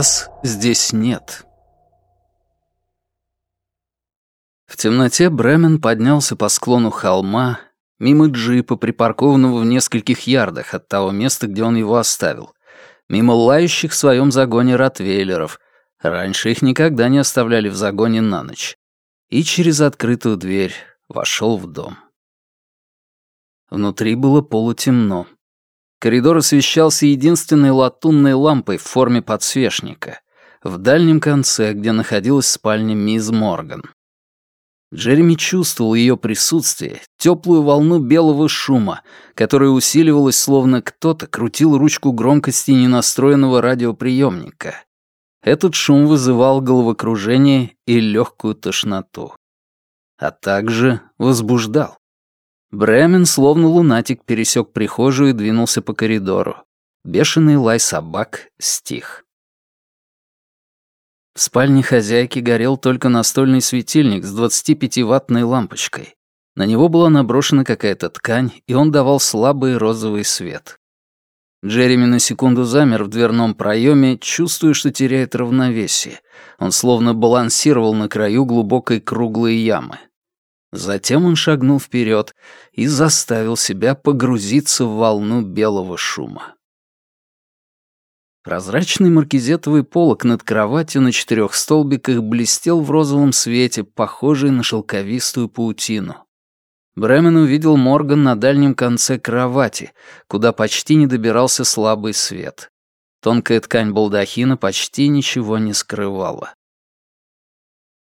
Вас здесь нет. В темноте Бремен поднялся по склону холма, мимо джипа, припаркованного в нескольких ярдах от того места, где он его оставил, мимо лающих в своем загоне ротвейлеров, раньше их никогда не оставляли в загоне на ночь, и через открытую дверь вошел в дом. Внутри было полутемно. Коридор освещался единственной латунной лампой в форме подсвечника, в дальнем конце, где находилась спальня мисс Морган. Джереми чувствовал ее присутствие, теплую волну белого шума, которая усиливалась, словно кто-то крутил ручку громкости ненастроенного радиоприемника. Этот шум вызывал головокружение и легкую тошноту. А также возбуждал. Бремен, словно лунатик, пересек прихожую и двинулся по коридору. Бешеный лай собак стих. В спальне хозяйки горел только настольный светильник с 25-ваттной лампочкой. На него была наброшена какая-то ткань, и он давал слабый розовый свет. Джереми на секунду замер в дверном проеме, чувствуя, что теряет равновесие. Он словно балансировал на краю глубокой круглой ямы. Затем он шагнул вперед и заставил себя погрузиться в волну белого шума. Прозрачный маркизетовый полок над кроватью на четырех столбиках блестел в розовом свете, похожий на шелковистую паутину. Бремен увидел Морган на дальнем конце кровати, куда почти не добирался слабый свет. Тонкая ткань балдахина почти ничего не скрывала.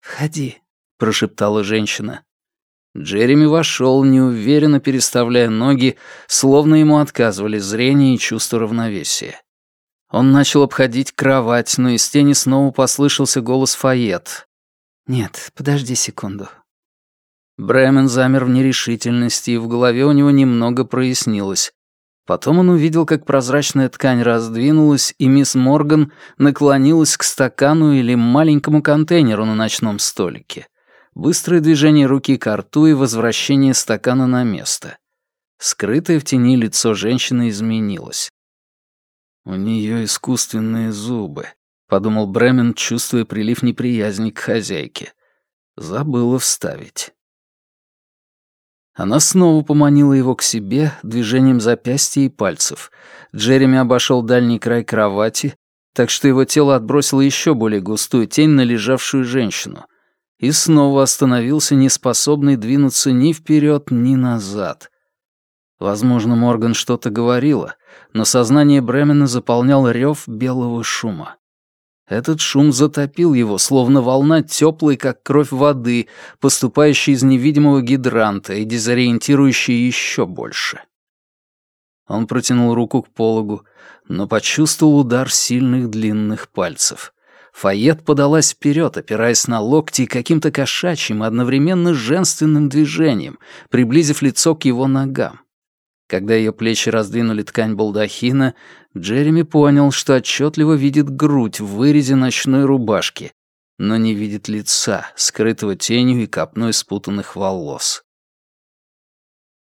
«Входи», — прошептала женщина. Джереми вошел, неуверенно переставляя ноги, словно ему отказывали зрение и чувство равновесия. Он начал обходить кровать, но из тени снова послышался голос Фayет. «Нет, подожди секунду». Бремен замер в нерешительности, и в голове у него немного прояснилось. Потом он увидел, как прозрачная ткань раздвинулась, и мисс Морган наклонилась к стакану или маленькому контейнеру на ночном столике быстрое движение руки к рту и возвращение стакана на место. Скрытое в тени лицо женщины изменилось. «У нее искусственные зубы», — подумал Бремен, чувствуя прилив неприязни к хозяйке. Забыла вставить. Она снова поманила его к себе движением запястья и пальцев. Джереми обошел дальний край кровати, так что его тело отбросило еще более густую тень на лежавшую женщину и снова остановился, неспособный двинуться ни вперед, ни назад. Возможно, Морган что-то говорила, но сознание Бремена заполнял рев белого шума. Этот шум затопил его, словно волна теплой, как кровь воды, поступающая из невидимого гидранта и дезориентирующая еще больше. Он протянул руку к пологу, но почувствовал удар сильных длинных пальцев. Фayет подалась вперед, опираясь на локти и каким-то кошачьим одновременно женственным движением, приблизив лицо к его ногам. Когда ее плечи раздвинули ткань балдахина, Джереми понял, что отчетливо видит грудь в вырезе ночной рубашки, но не видит лица, скрытого тенью и копной спутанных волос.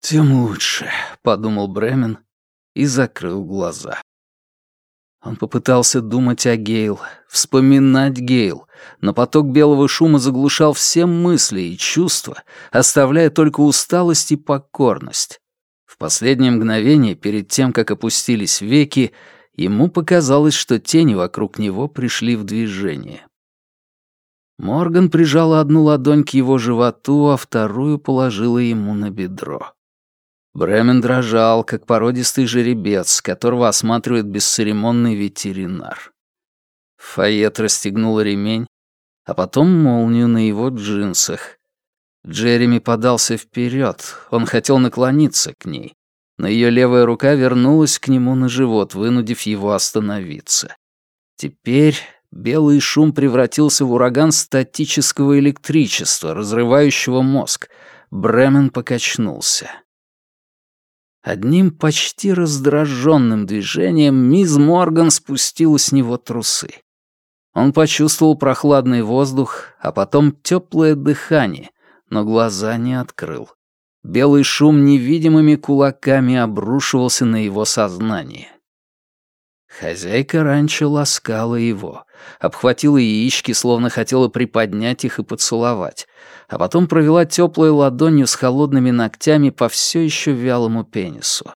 «Тем лучше», — подумал Бремен и закрыл глаза. Он попытался думать о Гейл, вспоминать Гейл, но поток белого шума заглушал все мысли и чувства, оставляя только усталость и покорность. В последнее мгновение, перед тем, как опустились веки, ему показалось, что тени вокруг него пришли в движение. Морган прижала одну ладонь к его животу, а вторую положила ему на бедро. Бремен дрожал, как породистый жеребец, которого осматривает бесцеремонный ветеринар. Фayет расстегнула ремень, а потом молнию на его джинсах. Джереми подался вперед, он хотел наклониться к ней, но ее левая рука вернулась к нему на живот, вынудив его остановиться. Теперь белый шум превратился в ураган статического электричества, разрывающего мозг. Бремен покачнулся. Одним почти раздраженным движением мисс Морган спустила с него трусы. Он почувствовал прохладный воздух, а потом теплое дыхание, но глаза не открыл. Белый шум невидимыми кулаками обрушивался на его сознание. Хозяйка раньше ласкала его, обхватила яички, словно хотела приподнять их и поцеловать, а потом провела теплой ладонью с холодными ногтями по все еще вялому пенису.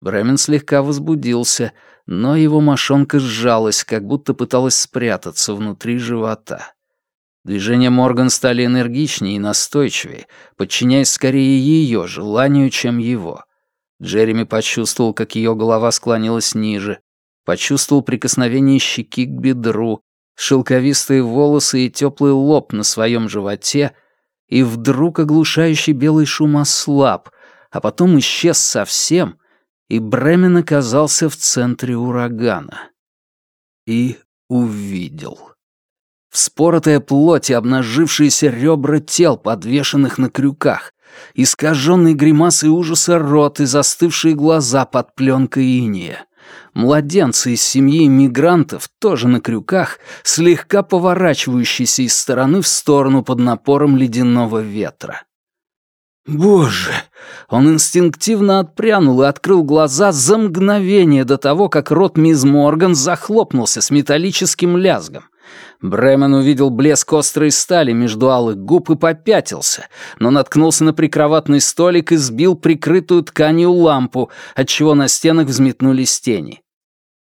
Бремен слегка возбудился, но его мошонка сжалась, как будто пыталась спрятаться внутри живота. Движения Морган стали энергичнее и настойчивее, подчиняясь скорее ее желанию, чем его. Джереми почувствовал, как ее голова склонилась ниже, почувствовал прикосновение щеки к бедру, шелковистые волосы и теплый лоб на своем животе, и вдруг оглушающий белый шум ослаб, а потом исчез совсем, и Бремен оказался в центре урагана. И увидел. Вспоротая плоть и обнажившиеся ребра тел, подвешенных на крюках, искаженный гримасой ужаса рот и застывшие глаза под пленкой иния. Младенцы из семьи иммигрантов, тоже на крюках, слегка поворачивающиеся из стороны в сторону под напором ледяного ветра. Боже! Он инстинктивно отпрянул и открыл глаза за мгновение до того, как рот мисс Морган захлопнулся с металлическим лязгом. Бремен увидел блеск острой стали между алых губ и попятился, но наткнулся на прикроватный столик и сбил прикрытую тканью лампу, отчего на стенах взметнулись тени.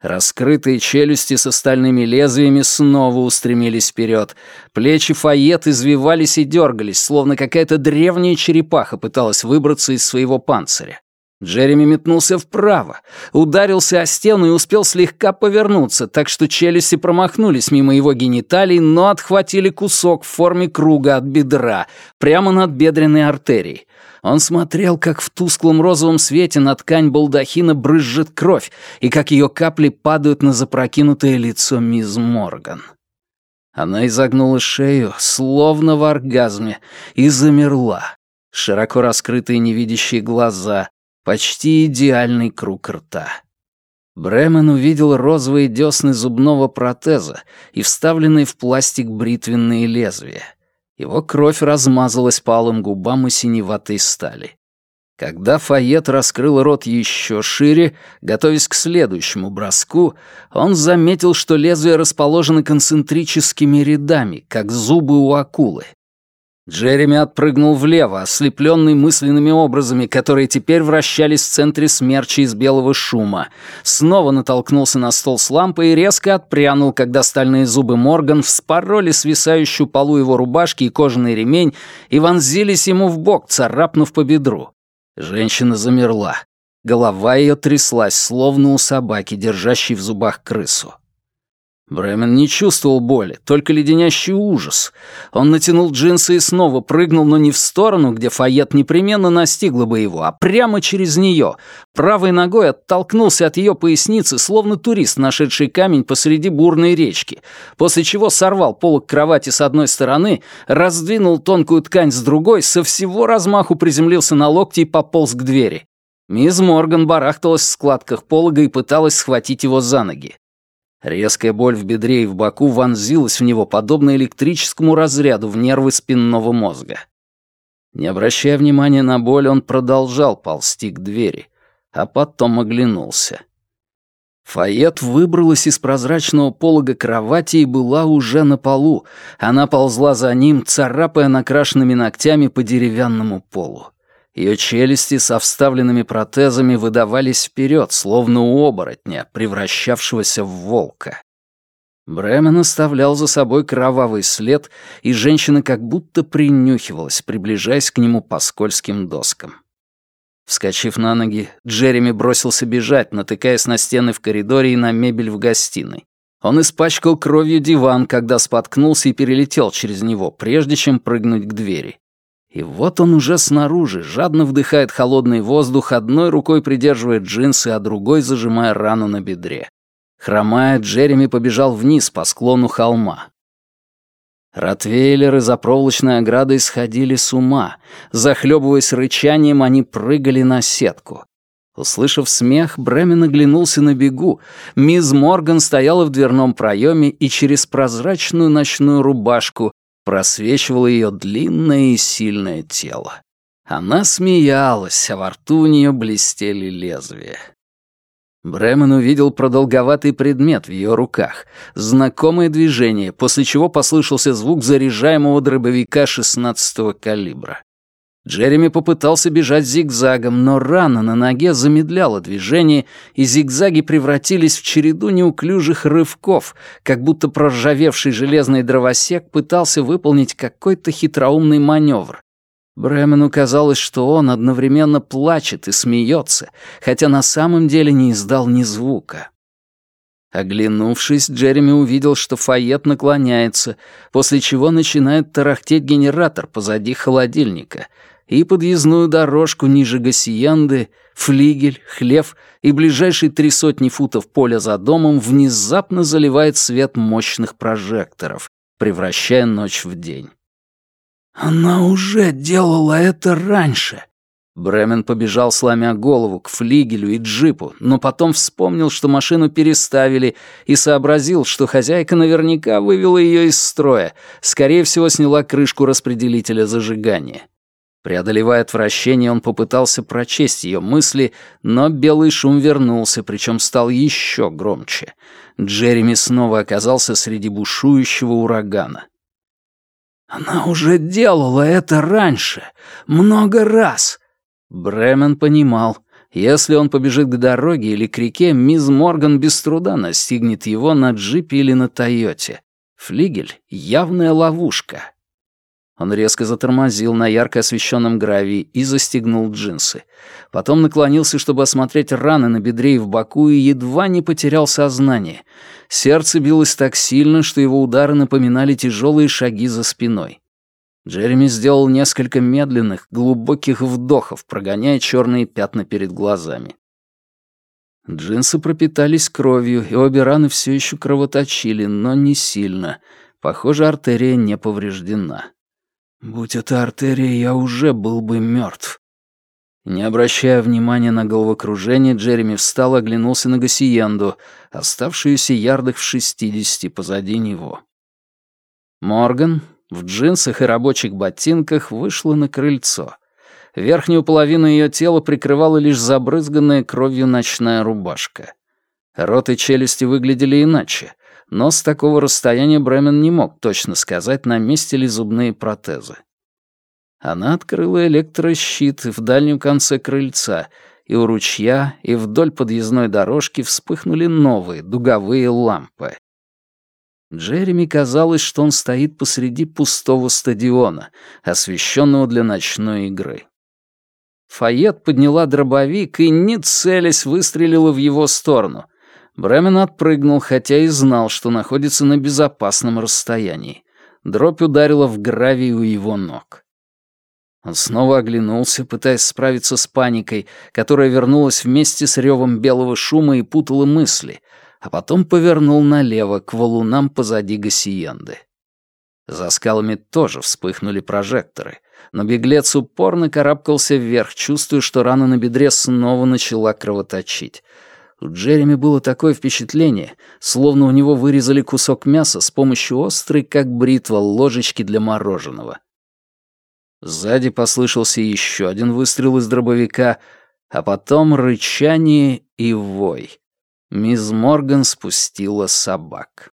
Раскрытые челюсти с остальными лезвиями снова устремились вперед. Плечи Файет извивались и дергались, словно какая-то древняя черепаха пыталась выбраться из своего панциря. Джереми метнулся вправо, ударился о стену и успел слегка повернуться, так что челюсти промахнулись мимо его гениталий, но отхватили кусок в форме круга от бедра, прямо над бедренной артерией. Он смотрел, как в тусклом розовом свете на ткань балдахина брызжет кровь, и как ее капли падают на запрокинутое лицо мисс Морган. Она изогнула шею, словно в оргазме, и замерла. Широко раскрытые невидящие глаза, почти идеальный круг рта. Бремен увидел розовые десны зубного протеза и вставленные в пластик бритвенные лезвия. Его кровь размазалась по алым губам и синеватой стали. Когда Фayет раскрыл рот еще шире, готовясь к следующему броску, он заметил, что лезвия расположены концентрическими рядами, как зубы у акулы. Джереми отпрыгнул влево, ослепленный мысленными образами, которые теперь вращались в центре смерча из белого шума. Снова натолкнулся на стол с лампой и резко отпрянул, когда стальные зубы Морган вспороли свисающую полу его рубашки и кожаный ремень и вонзились ему в бок, царапнув по бедру. Женщина замерла. Голова ее тряслась, словно у собаки, держащей в зубах крысу. Бремен не чувствовал боли, только леденящий ужас. Он натянул джинсы и снова прыгнул, но не в сторону, где Фayет непременно настигла бы его, а прямо через нее. Правой ногой оттолкнулся от ее поясницы, словно турист, нашедший камень посреди бурной речки, после чего сорвал полок кровати с одной стороны, раздвинул тонкую ткань с другой, со всего размаху приземлился на локти и пополз к двери. Мисс Морган барахталась в складках полога и пыталась схватить его за ноги. Резкая боль в бедре и в боку вонзилась в него, подобно электрическому разряду в нервы спинного мозга. Не обращая внимания на боль, он продолжал ползти к двери, а потом оглянулся. Фayет выбралась из прозрачного полога кровати и была уже на полу. Она ползла за ним, царапая накрашенными ногтями по деревянному полу. Ее челюсти со вставленными протезами выдавались вперед, словно у оборотня, превращавшегося в волка. Бремен оставлял за собой кровавый след, и женщина как будто принюхивалась, приближаясь к нему по скользким доскам. Вскочив на ноги, Джереми бросился бежать, натыкаясь на стены в коридоре и на мебель в гостиной. Он испачкал кровью диван, когда споткнулся и перелетел через него, прежде чем прыгнуть к двери. И вот он уже снаружи, жадно вдыхает холодный воздух, одной рукой придерживая джинсы, а другой зажимая рану на бедре. Хромая, Джереми побежал вниз по склону холма. Ротвейлеры за проволочной оградой сходили с ума. Захлебываясь рычанием, они прыгали на сетку. Услышав смех, Бремен оглянулся на бегу. Мисс Морган стояла в дверном проеме и через прозрачную ночную рубашку просвечивало ее длинное и сильное тело. Она смеялась, а во рту у нее блестели лезвия. Бремен увидел продолговатый предмет в ее руках, знакомое движение, после чего послышался звук заряжаемого дробовика 16-го калибра. Джереми попытался бежать зигзагом, но рана на ноге замедляла движение, и зигзаги превратились в череду неуклюжих рывков, как будто проржавевший железный дровосек пытался выполнить какой-то хитроумный маневр. Бремену казалось, что он одновременно плачет и смеется, хотя на самом деле не издал ни звука. Оглянувшись, Джереми увидел, что Файет наклоняется, после чего начинает тарахтеть генератор позади холодильника — и подъездную дорожку ниже Гассиенды, флигель, хлев и ближайшие три сотни футов поля за домом внезапно заливает свет мощных прожекторов, превращая ночь в день. «Она уже делала это раньше», Бремен побежал, сломя голову, к флигелю и джипу, но потом вспомнил, что машину переставили, и сообразил, что хозяйка наверняка вывела ее из строя, скорее всего, сняла крышку распределителя зажигания. Преодолевая отвращение, он попытался прочесть ее мысли, но белый шум вернулся, причем стал еще громче. Джереми снова оказался среди бушующего урагана. «Она уже делала это раньше, много раз!» Бремен понимал, если он побежит к дороге или к реке, мисс Морган без труда настигнет его на джипе или на Тойоте. Флигель — явная ловушка. Он резко затормозил на ярко освещенном гравии и застегнул джинсы. Потом наклонился, чтобы осмотреть раны на бедре и в боку, и едва не потерял сознание. Сердце билось так сильно, что его удары напоминали тяжелые шаги за спиной. Джереми сделал несколько медленных, глубоких вдохов, прогоняя черные пятна перед глазами. Джинсы пропитались кровью, и обе раны все еще кровоточили, но не сильно. Похоже, артерия не повреждена. Будь это артерия, я уже был бы мертв. Не обращая внимания на головокружение, Джереми встал и оглянулся на Гассиенду, оставшуюся ярдах в шестидесяти позади него. Морган в джинсах и рабочих ботинках вышла на крыльцо. Верхнюю половину ее тела прикрывала лишь забрызганная кровью ночная рубашка. Рот и челюсти выглядели иначе но с такого расстояния Бремен не мог точно сказать, на месте ли зубные протезы. Она открыла электрощит в дальнем конце крыльца, и у ручья, и вдоль подъездной дорожки вспыхнули новые дуговые лампы. Джереми казалось, что он стоит посреди пустого стадиона, освещенного для ночной игры. Фayет подняла дробовик и, не целясь, выстрелила в его сторону. Бремен отпрыгнул, хотя и знал, что находится на безопасном расстоянии. Дробь ударила в гравий у его ног. Он снова оглянулся, пытаясь справиться с паникой, которая вернулась вместе с ревом белого шума и путала мысли, а потом повернул налево, к валунам позади Гассиенды. За скалами тоже вспыхнули прожекторы, но беглец упорно карабкался вверх, чувствуя, что рана на бедре снова начала кровоточить — у Джереми было такое впечатление, словно у него вырезали кусок мяса с помощью острой, как бритва, ложечки для мороженого. Сзади послышался еще один выстрел из дробовика, а потом рычание и вой. Мисс Морган спустила собак.